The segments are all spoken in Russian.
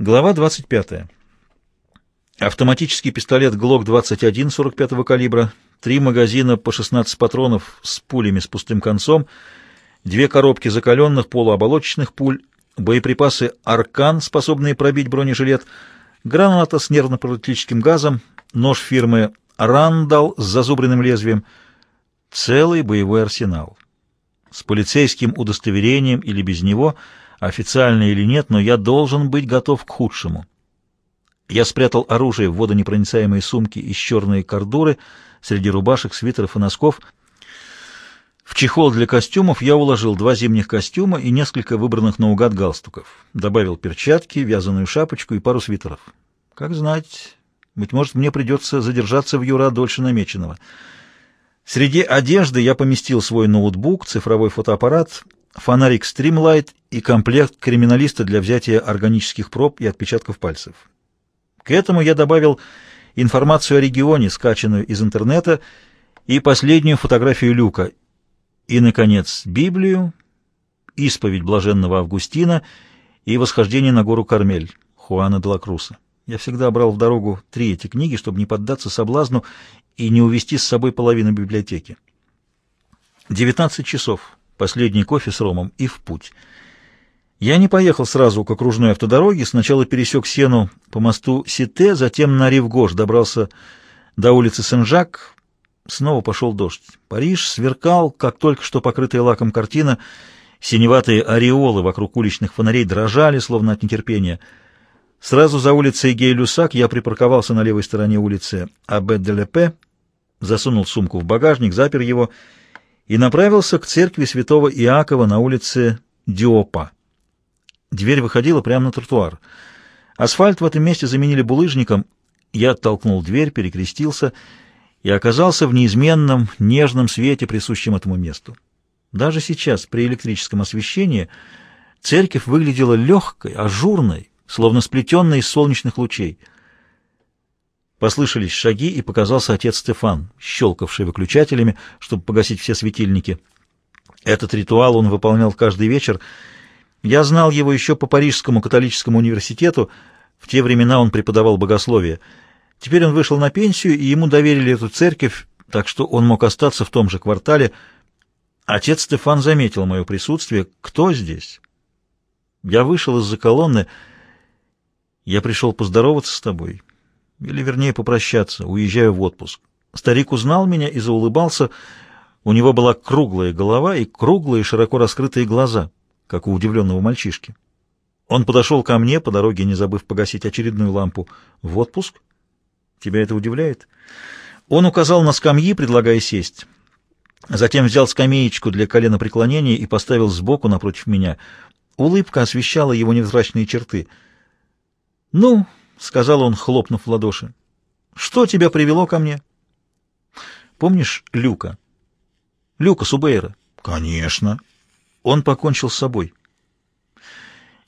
Глава 25. Автоматический пистолет ГЛОК-21 45-го калибра, три магазина по 16 патронов с пулями с пустым концом, две коробки закаленных полуоболочечных пуль, боеприпасы «Аркан», способные пробить бронежилет, граната с нервно-паралитическим газом, нож фирмы «Рандал» с зазубренным лезвием, целый боевой арсенал. С полицейским удостоверением или без него – официально или нет, но я должен быть готов к худшему. Я спрятал оружие в водонепроницаемые сумки из черной кордуры среди рубашек, свитеров и носков. В чехол для костюмов я уложил два зимних костюма и несколько выбранных наугад галстуков. Добавил перчатки, вязаную шапочку и пару свитеров. Как знать, быть может, мне придется задержаться в Юра дольше намеченного. Среди одежды я поместил свой ноутбук, цифровой фотоаппарат — фонарик Streamlight и комплект криминалиста для взятия органических проб и отпечатков пальцев. К этому я добавил информацию о регионе, скачанную из интернета, и последнюю фотографию Люка, и, наконец, Библию, исповедь блаженного Августина и восхождение на гору Кармель Хуана де ла Круса. Я всегда брал в дорогу три эти книги, чтобы не поддаться соблазну и не увести с собой половину библиотеки. 19 часов последний кофе с ромом и в путь. Я не поехал сразу к окружной автодороге, сначала пересек Сену по мосту Сите, затем на Ривгош добрался до улицы Сен-Жак. Снова пошел дождь. Париж сверкал, как только что покрытая лаком картина. Синеватые ореолы вокруг уличных фонарей дрожали, словно от нетерпения. Сразу за улицей Гей-Люсак я припарковался на левой стороне улицы Абет-де-Лепе, засунул сумку в багажник, запер его и направился к церкви святого Иакова на улице Диопа. Дверь выходила прямо на тротуар. Асфальт в этом месте заменили булыжником. Я оттолкнул дверь, перекрестился и оказался в неизменном, нежном свете, присущем этому месту. Даже сейчас, при электрическом освещении, церковь выглядела легкой, ажурной, словно сплетенной из солнечных лучей — Послышались шаги, и показался отец Стефан, щелкавший выключателями, чтобы погасить все светильники. Этот ритуал он выполнял каждый вечер. Я знал его еще по Парижскому католическому университету. В те времена он преподавал богословие. Теперь он вышел на пенсию, и ему доверили эту церковь, так что он мог остаться в том же квартале. Отец Стефан заметил мое присутствие. «Кто здесь?» Я вышел из-за колонны. «Я пришел поздороваться с тобой» или, вернее, попрощаться, уезжаю в отпуск. Старик узнал меня и заулыбался. У него была круглая голова и круглые, широко раскрытые глаза, как у удивленного мальчишки. Он подошел ко мне, по дороге не забыв погасить очередную лампу. «В отпуск? Тебя это удивляет?» Он указал на скамьи, предлагая сесть. Затем взял скамеечку для коленопреклонения и поставил сбоку напротив меня. Улыбка освещала его невзрачные черты. «Ну, — сказал он, хлопнув в ладоши. — Что тебя привело ко мне? — Помнишь Люка? — Люка Субейра. — Конечно. Он покончил с собой.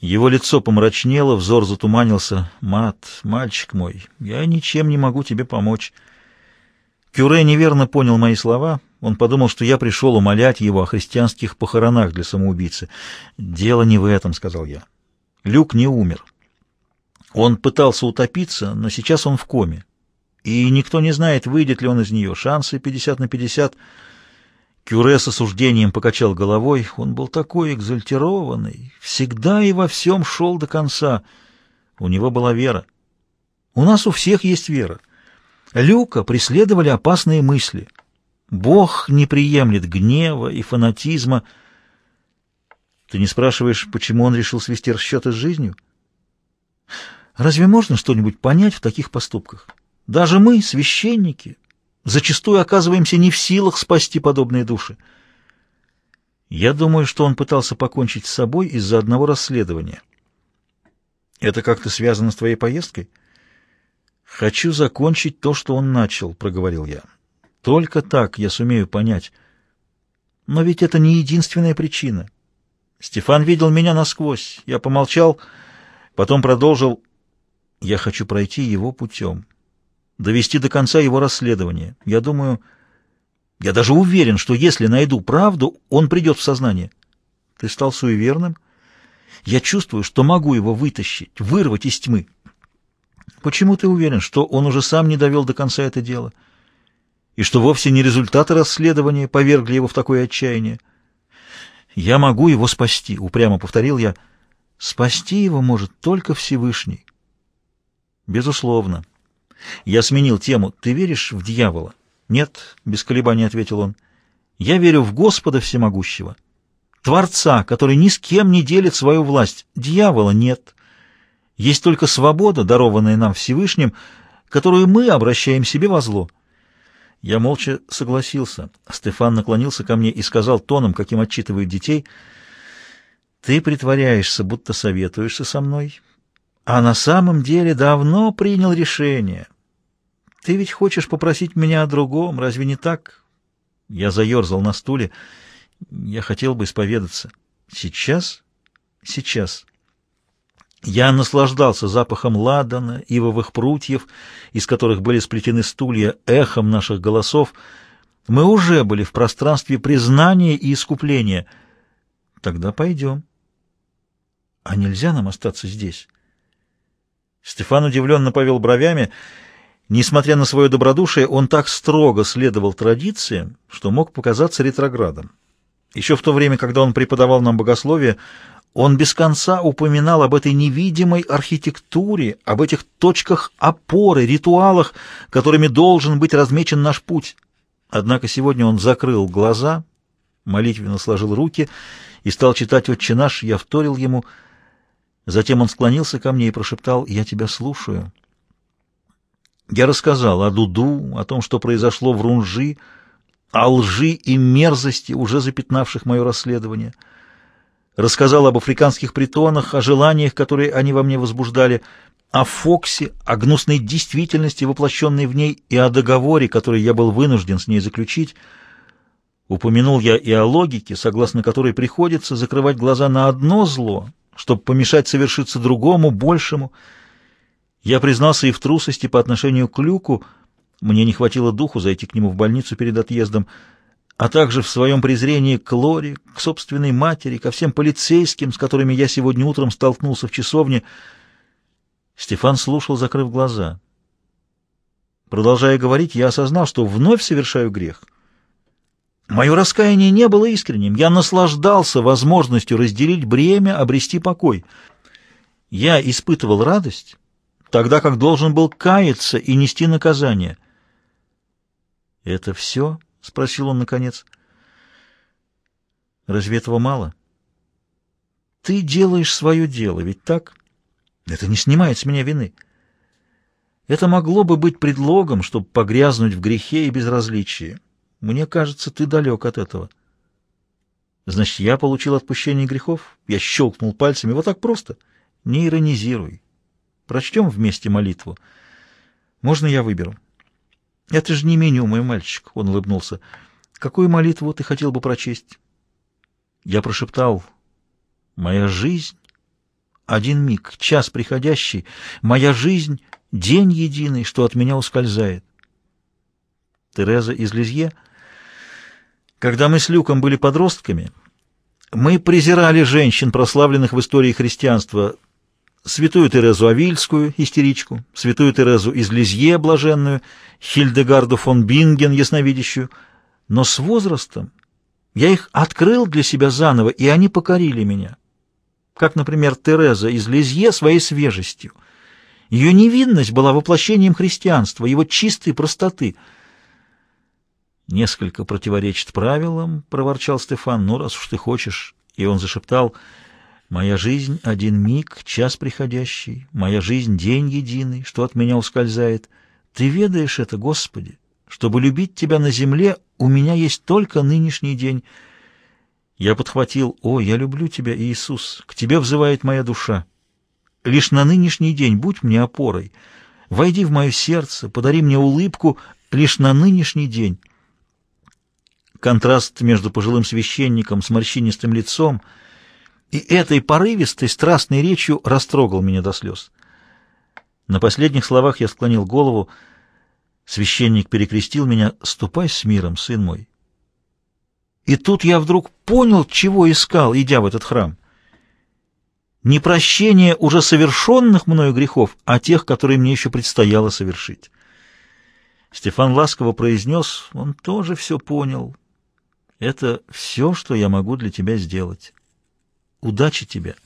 Его лицо помрачнело, взор затуманился. «Мат, мальчик мой, я ничем не могу тебе помочь». Кюре неверно понял мои слова. Он подумал, что я пришел умолять его о христианских похоронах для самоубийцы. «Дело не в этом», — сказал я. «Люк не умер. Он пытался утопиться, но сейчас он в коме. И никто не знает, выйдет ли он из нее. Шансы 50 на 50. Кюре с осуждением покачал головой. Он был такой экзальтированный, всегда и во всем шел до конца. У него была вера. У нас у всех есть вера. Люка преследовали опасные мысли. Бог не приемлет гнева и фанатизма. Ты не спрашиваешь, почему он решил свести расчеты с жизнью? Разве можно что-нибудь понять в таких поступках? Даже мы, священники, зачастую оказываемся не в силах спасти подобные души. Я думаю, что он пытался покончить с собой из-за одного расследования. Это как-то связано с твоей поездкой? Хочу закончить то, что он начал, проговорил я. Только так я сумею понять. Но ведь это не единственная причина. Стефан видел меня насквозь. Я помолчал, потом продолжил. Я хочу пройти его путем, довести до конца его расследование. Я думаю, я даже уверен, что если найду правду, он придет в сознание. Ты стал суеверным? Я чувствую, что могу его вытащить, вырвать из тьмы. Почему ты уверен, что он уже сам не довел до конца это дело? И что вовсе не результаты расследования повергли его в такое отчаяние? Я могу его спасти, упрямо повторил я. Спасти его может только Всевышний. Безусловно. Я сменил тему. Ты веришь в дьявола? Нет, без колебаний ответил он. Я верю в Господа Всемогущего. Творца, который ни с кем не делит свою власть. Дьявола нет. Есть только свобода, дарованная нам Всевышним, которую мы обращаем себе во зло. Я молча согласился. Стефан наклонился ко мне и сказал тоном, каким отчитывают детей, «Ты притворяешься, будто советуешься со мной, а на самом деле давно принял решение. Ты ведь хочешь попросить меня о другом, разве не так?» Я заерзал на стуле. Я хотел бы исповедаться. «Сейчас? Сейчас». Я наслаждался запахом ладана, ивовых прутьев, из которых были сплетены стулья, эхом наших голосов. Мы уже были в пространстве признания и искупления. Тогда пойдем. А нельзя нам остаться здесь? Стефан удивленно повел бровями. Несмотря на свое добродушие, он так строго следовал традициям, что мог показаться ретроградом. Еще в то время, когда он преподавал нам богословие, он без конца упоминал об этой невидимой архитектуре, об этих точках опоры, ритуалах, которыми должен быть размечен наш путь. Однако сегодня он закрыл глаза, молитвенно сложил руки и стал читать «Отче наш», я вторил ему. Затем он склонился ко мне и прошептал «Я тебя слушаю». Я рассказал о Дуду, о том, что произошло в Рунжи, о лжи и мерзости, уже запятнавших мое расследование — рассказал об африканских притонах, о желаниях, которые они во мне возбуждали, о Фоксе, о гнусной действительности, воплощенной в ней, и о договоре, который я был вынужден с ней заключить. Упомянул я и о логике, согласно которой приходится закрывать глаза на одно зло, чтобы помешать совершиться другому, большему. Я признался и в трусости по отношению к Люку, мне не хватило духу зайти к нему в больницу перед отъездом, а также в своем презрении к Лоре, к собственной матери, ко всем полицейским, с которыми я сегодня утром столкнулся в часовне. Стефан слушал, закрыв глаза. Продолжая говорить, я осознал, что вновь совершаю грех. Мое раскаяние не было искренним. Я наслаждался возможностью разделить бремя, обрести покой. Я испытывал радость, тогда как должен был каяться и нести наказание. Это все — спросил он наконец. «Разве этого мало?» «Ты делаешь свое дело, ведь так? Это не снимает с меня вины. Это могло бы быть предлогом, чтобы погрязнуть в грехе и безразличии. Мне кажется, ты далек от этого». «Значит, я получил отпущение грехов?» Я щелкнул пальцами. «Вот так просто. Не иронизируй. Прочтем вместе молитву. Можно я выберу?» «Это же не меню, мой мальчик», — он улыбнулся. «Какую молитву ты хотел бы прочесть?» Я прошептал. «Моя жизнь — один миг, час приходящий, моя жизнь — день единый, что от меня ускользает». Тереза из Лизье. Когда мы с Люком были подростками, мы презирали женщин, прославленных в истории христианства, святую Терезу Авильскую, истеричку, святую Терезу из Лизье, блаженную, Хильдегарду фон Бинген, ясновидящую. Но с возрастом я их открыл для себя заново, и они покорили меня. Как, например, Тереза из Лизье своей свежестью. Ее невинность была воплощением христианства, его чистой простоты. «Несколько противоречит правилам», — проворчал Стефан, — «ну, раз уж ты хочешь». И он зашептал — Моя жизнь — один миг, час приходящий, моя жизнь — день единый, что от меня ускользает. Ты ведаешь это, Господи. Чтобы любить Тебя на земле, у меня есть только нынешний день. Я подхватил, «О, я люблю Тебя, Иисус, к Тебе взывает моя душа. Лишь на нынешний день будь мне опорой. Войди в мое сердце, подари мне улыбку лишь на нынешний день». Контраст между пожилым священником с морщинистым лицом — и этой порывистой, страстной речью растрогал меня до слез. На последних словах я склонил голову. Священник перекрестил меня «Ступай с миром, сын мой». И тут я вдруг понял, чего искал, идя в этот храм. не прощение уже совершенных мною грехов, а тех, которые мне еще предстояло совершить. Стефан ласково произнес, он тоже все понял. Это все, что я могу для тебя сделать. Удачи тебе.